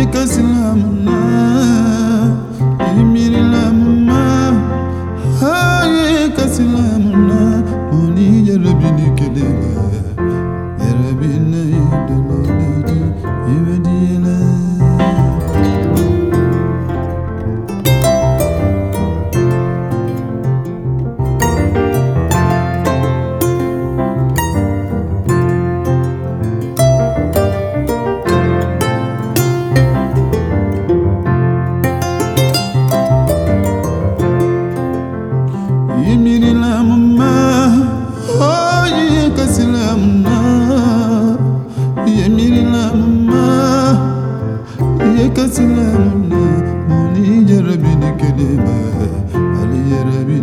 fica se namorando من كلمة علي ربي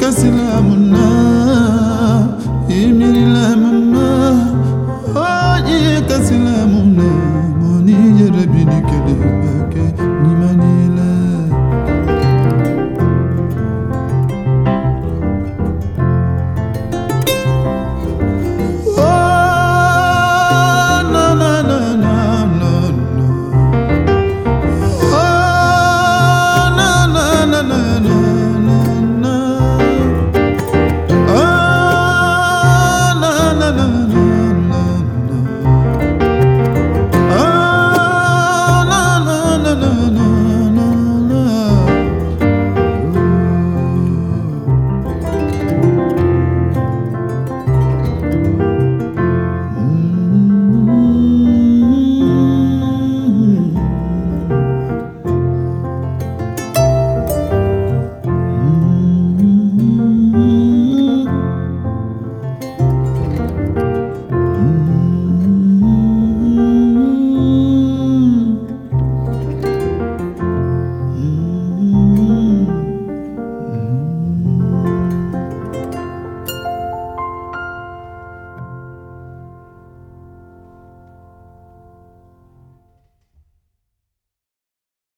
kasilamuna imilamama oye kasilamuna moni yɛrɛ bi ni kɛlɛ